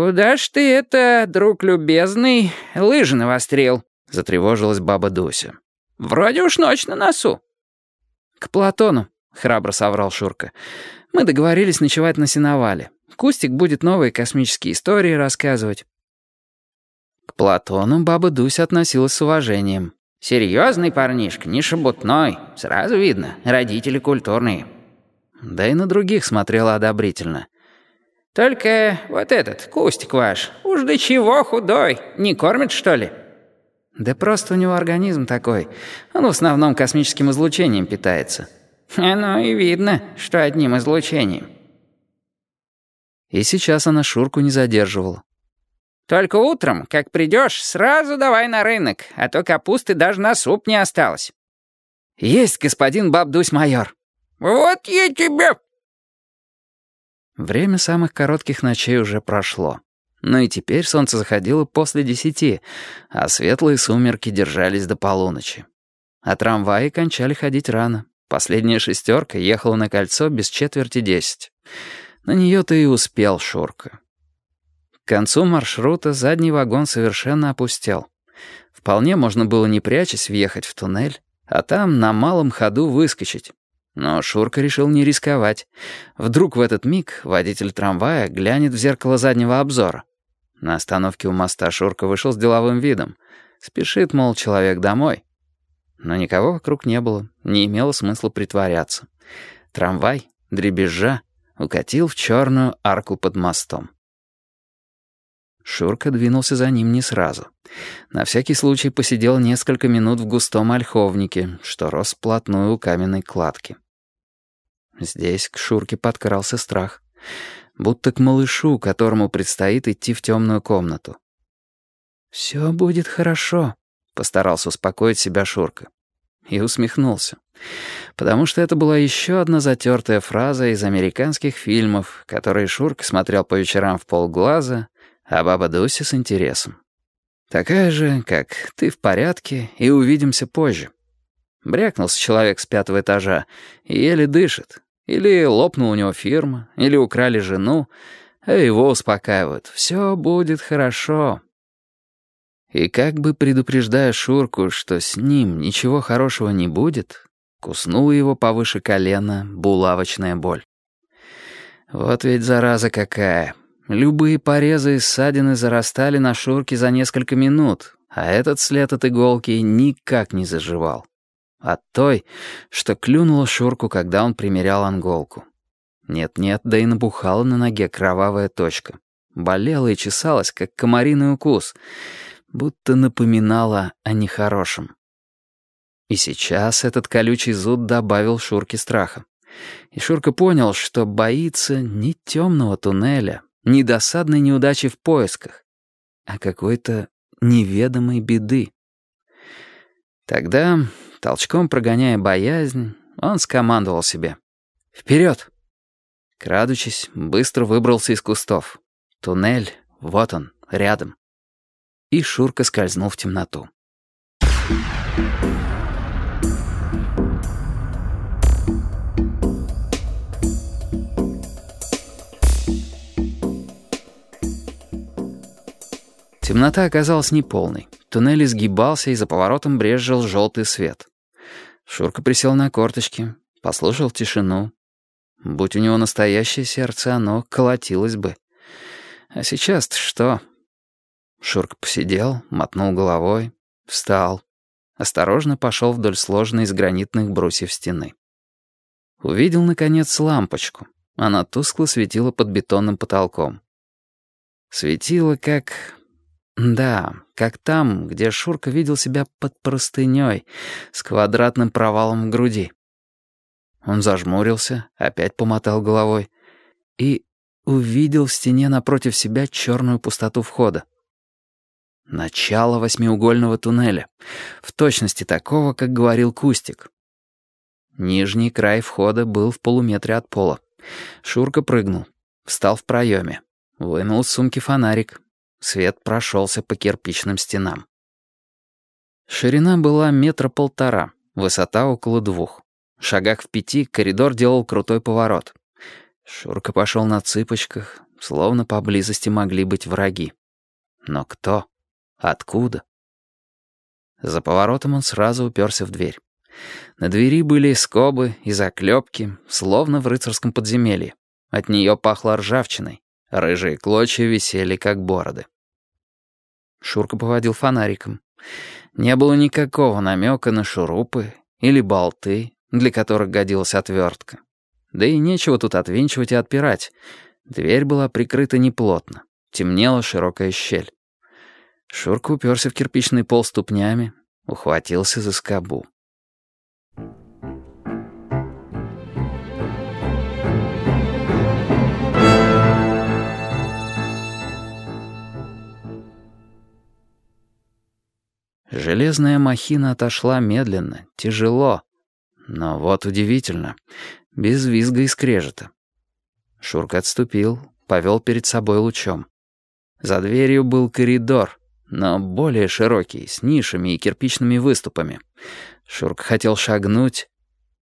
«Куда ж ты это, друг любезный, лыжи навострил?» — затревожилась баба Дуся. «Вроде уж ночь на носу». «К Платону», — храбро соврал Шурка. «Мы договорились ночевать на сеновале. Кустик будет новые космические истории рассказывать». К Платону баба Дуся относилась с уважением. «Серьезный парнишка, не шебутной. Сразу видно, родители культурные». Да и на других смотрела одобрительно. «Только вот этот, кустик ваш, уж до чего худой, не кормит, что ли?» «Да просто у него организм такой. Он в основном космическим излучением питается». «Оно и видно, что одним излучением». И сейчас она Шурку не задерживала. «Только утром, как придешь, сразу давай на рынок, а то капусты даже на суп не осталось». «Есть, господин Бабдусь-майор». «Вот я тебе...» Время самых коротких ночей уже прошло. Но и теперь солнце заходило после десяти, а светлые сумерки держались до полуночи. А трамваи кончали ходить рано. Последняя шестерка ехала на кольцо без четверти десять. На нее-то и успел Шурка. К концу маршрута задний вагон совершенно опустел. Вполне можно было не прячась въехать в туннель, а там на малом ходу выскочить. Но Шурка решил не рисковать. Вдруг в этот миг водитель трамвая глянет в зеркало заднего обзора. На остановке у моста Шурка вышел с деловым видом. Спешит, мол, человек домой. Но никого вокруг не было, не имело смысла притворяться. Трамвай, дребезжа, укатил в черную арку под мостом. Шурка двинулся за ним не сразу. На всякий случай посидел несколько минут в густом ольховнике, что рос вплотную у каменной кладки. Здесь к Шурке подкрался страх. Будто к малышу, которому предстоит идти в темную комнату. «Все будет хорошо», — постарался успокоить себя Шурка. И усмехнулся. Потому что это была еще одна затертая фраза из американских фильмов, которые Шурка смотрел по вечерам в полглаза — а баба Дуся с интересом. Такая же, как «ты в порядке» и «увидимся позже». Брякнулся человек с пятого этажа и еле дышит. Или лопнула у него фирма, или украли жену, а его успокаивают. «Все будет хорошо». И как бы предупреждая Шурку, что с ним ничего хорошего не будет, куснула его повыше колена булавочная боль. Вот ведь зараза какая. Любые порезы и ссадины зарастали на Шурке за несколько минут, а этот след от иголки никак не заживал. От той, что клюнула Шурку, когда он примерял анголку. Нет-нет, да и набухала на ноге кровавая точка. Болела и чесалась, как комариный укус, будто напоминала о нехорошем. И сейчас этот колючий зуд добавил Шурке страха. И Шурка понял, что боится не темного туннеля, не досадной неудачи в поисках, а какой-то неведомой беды. Тогда, толчком прогоняя боязнь, он скомандовал себе «Вперед!». Крадучись, быстро выбрался из кустов. Туннель, вот он, рядом. И Шурка скользнул в темноту. Темнота оказалась неполной. Туннель изгибался, и за поворотом брезжил желтый свет. Шурка присел на корточки, послушал тишину. Будь у него настоящее сердце, оно колотилось бы. А сейчас-то что? Шурка посидел, мотнул головой, встал. Осторожно пошел вдоль сложенной из гранитных брусьев стены. Увидел, наконец, лампочку. Она тускло светила под бетонным потолком. Светила, как да, как там, где Шурка видел себя под простыней, с квадратным провалом в груди. Он зажмурился, опять помотал головой и увидел в стене напротив себя черную пустоту входа. Начало восьмиугольного туннеля, в точности такого, как говорил Кустик. Нижний край входа был в полуметре от пола. Шурка прыгнул, встал в проеме, вынул из сумки фонарик, Свет прошелся по кирпичным стенам. Ширина была метра полтора, высота около двух. В шагах в пяти коридор делал крутой поворот. Шурка пошел на цыпочках, словно поблизости могли быть враги. Но кто? Откуда? За поворотом он сразу уперся в дверь. На двери были скобы и заклепки, словно в рыцарском подземелье. От нее пахло ржавчиной. Рыжие клочья висели, как бороды. Шурка поводил фонариком. Не было никакого намека на шурупы или болты, для которых годилась отвертка. Да и нечего тут отвинчивать и отпирать. Дверь была прикрыта неплотно. Темнела широкая щель. Шурка уперся в кирпичный пол ступнями, ухватился за скобу. Железная махина отошла медленно, тяжело. Но вот удивительно, без визга и скрежета. Шурка отступил, повел перед собой лучом. За дверью был коридор, но более широкий, с нишами и кирпичными выступами. Шурка хотел шагнуть,